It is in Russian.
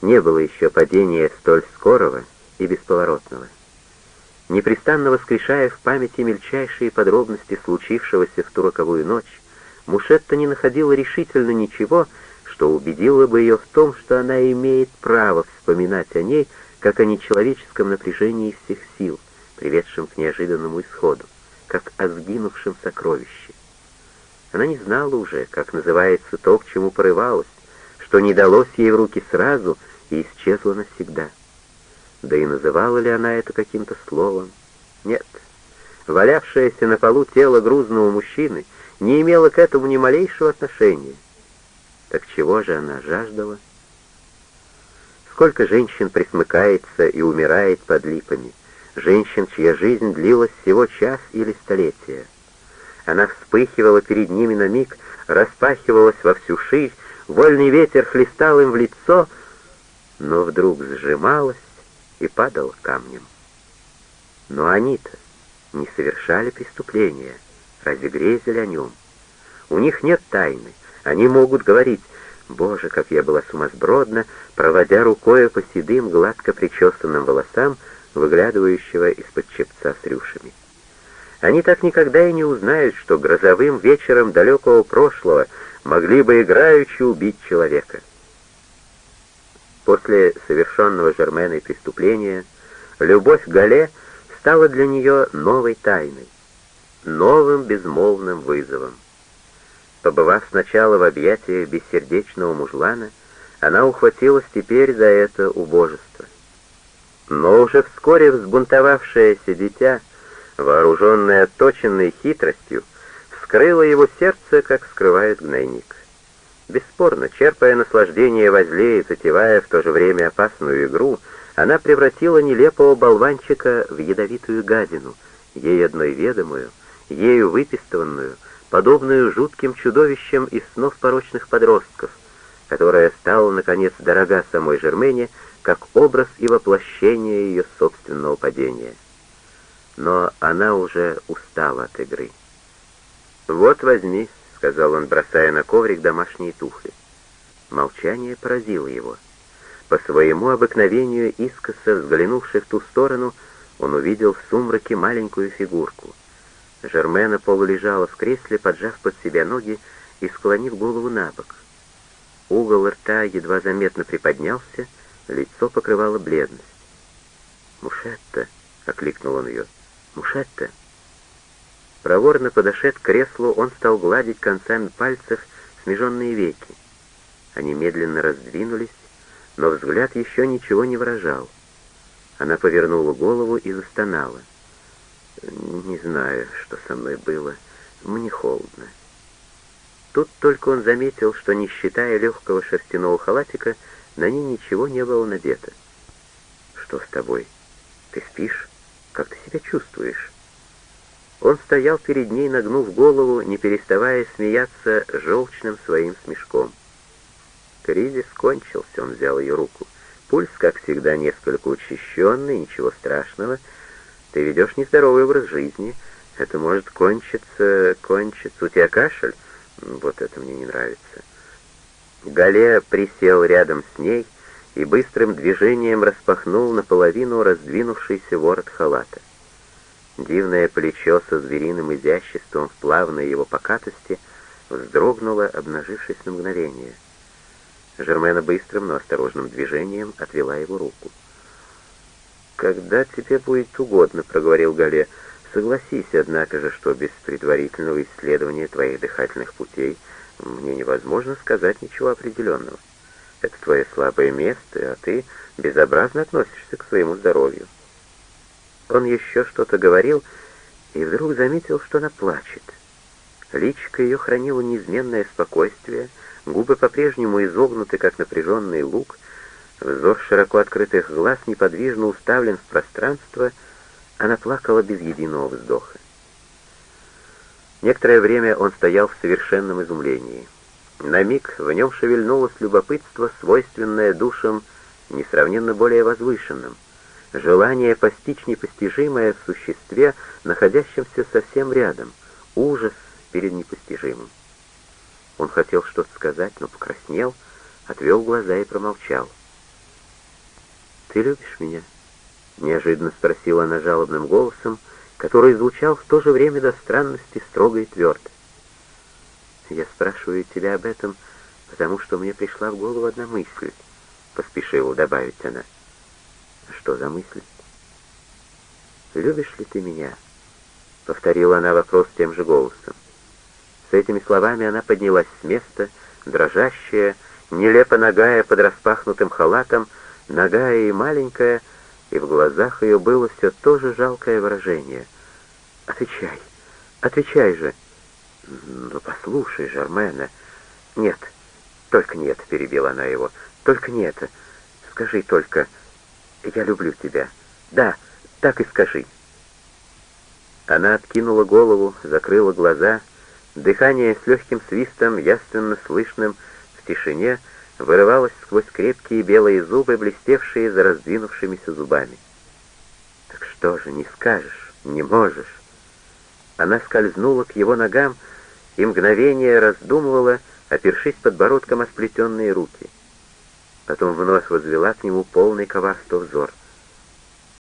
Не было еще падения столь скорого и бесповоротного. Непрестанно воскрешая в памяти мельчайшие подробности случившегося в ту роковую ночь, Мушетта не находила решительно ничего, что убедило бы ее в том, что она имеет право вспоминать о ней, как о нечеловеческом напряжении всех сил, приведшем к неожиданному исходу, как о сгинувшем сокровище. Она не знала уже, как называется то, к чему порывалась, что не далось ей в руки сразу и исчезло навсегда. Да и называла ли она это каким-то словом? Нет. Валявшееся на полу тело грузного мужчины не имело к этому ни малейшего отношения. Так чего же она жаждала? Сколько женщин присмыкается и умирает под липами, женщин, чья жизнь длилась всего час или столетия. Она вспыхивала перед ними на миг, распахивалась во всю ширь, вольный ветер хлестал им в лицо, но вдруг сжималась и падал камнем. Но они-то не совершали преступления, разве грезили о нем? У них нет тайны, они могут говорить, «Боже, как я была сумасбродна», проводя рукой по седым, гладко причесанным волосам, выглядывающего из-под чепца с рюшами. Они так никогда и не узнают, что грозовым вечером далекого прошлого могли бы играючи убить человека. После совершенного Жерменой преступления любовь Гале стала для нее новой тайной, новым безмолвным вызовом. Побывав сначала в объятиях бессердечного мужлана, она ухватилась теперь за это убожество. Но уже вскоре взбунтовавшееся дитя, вооруженное отточенной хитростью, вскрыло его сердце, как скрывает гнойник. Бесспорно, черпая наслаждение возле и затевая в то же время опасную игру, она превратила нелепого болванчика в ядовитую гадину, ей одной ведомую, ею выпистыванную, подобную жутким чудовищам из снов порочных подростков, которая стала, наконец, дорога самой Жермене, как образ и воплощение ее собственного падения. Но она уже устала от игры. «Вот возьми», — сказал он, бросая на коврик домашние туфли. Молчание поразило его. По своему обыкновению, искоса взглянувший в ту сторону, он увидел в сумраке маленькую фигурку. Жермена полулежала в кресле, поджав под себя ноги и склонив голову на бок. Угол рта едва заметно приподнялся, лицо покрывало бледность. «Мушетта!» — окликнул он ее. «Мушетта!» Проворно подошед к креслу, он стал гладить концами пальцев смеженные веки. Они медленно раздвинулись, но взгляд еще ничего не выражал. Она повернула голову и застонала. «Не знаю, что со мной было. Мне холодно». Тут только он заметил, что, не считая легкого шерстяного халатика, на ней ничего не было надето. «Что с тобой? Ты спишь? Как ты себя чувствуешь?» Он стоял перед ней, нагнув голову, не переставая смеяться желчным своим смешком. Кризис кончился, он взял ее руку. Пульс, как всегда, несколько учащенный, ничего страшного. Ты ведешь нездоровый образ жизни. Это может кончиться, кончиться. У тебя кашель? Вот это мне не нравится. Гале присел рядом с ней и быстрым движением распахнул наполовину раздвинувшийся ворот халата. Дивное плечо со звериным изяществом в плавной его покатости вздрогнуло, обнажившись на мгновение. Жермена быстрым, но осторожным движением отвела его руку. «Когда тебе будет угодно», — проговорил Гале, — «согласись, однако же, что без предварительного исследования твоих дыхательных путей мне невозможно сказать ничего определенного. Это твое слабое место, а ты безобразно относишься к своему здоровью». Он еще что-то говорил и вдруг заметил, что она плачет. Личико ее хранило неизменное спокойствие, губы по-прежнему изогнуты, как напряженный лук, взор широко открытых глаз неподвижно уставлен в пространство, она плакала без единого вздоха. Некоторое время он стоял в совершенном изумлении. На миг в нем шевельнулось любопытство, свойственное душам несравненно более возвышенным — желание постичь непостижимое в существе, находящемся совсем рядом, ужас перед непостижимым. Он хотел что-то сказать, но покраснел, отвел глаза и промолчал. «Ты любишь меня?» — неожиданно спросила она жалобным голосом, который звучал в то же время до странности строго и твердо. «Я спрашиваю тебя об этом, потому что мне пришла в голову одна мысль», — поспешила добавить она. «Что за мысль?» «Любишь ли ты меня?» — повторила она вопрос тем же голосом. С этими словами она поднялась с места, дрожащая, нелепо нагая под распахнутым халатом, нагая и маленькая, и в глазах ее было все то же жалкое выражение. «Отвечай, отвечай же!» «Ну, послушай, Жармена!» «Нет, только нет», — перебила она его, — «только нет. Скажи только, я люблю тебя. Да, так и скажи». Она откинула голову, закрыла глаза, дыхание с легким свистом, яственно слышным в тишине, вырывалось сквозь крепкие белые зубы, блестевшие за раздвинувшимися зубами. «Так что же, не скажешь, не можешь?» Она скользнула к его ногам и мгновение раздумывала, опершись подбородком о сплетенные руки. Потом вновь возвела к нему полный коварства взор.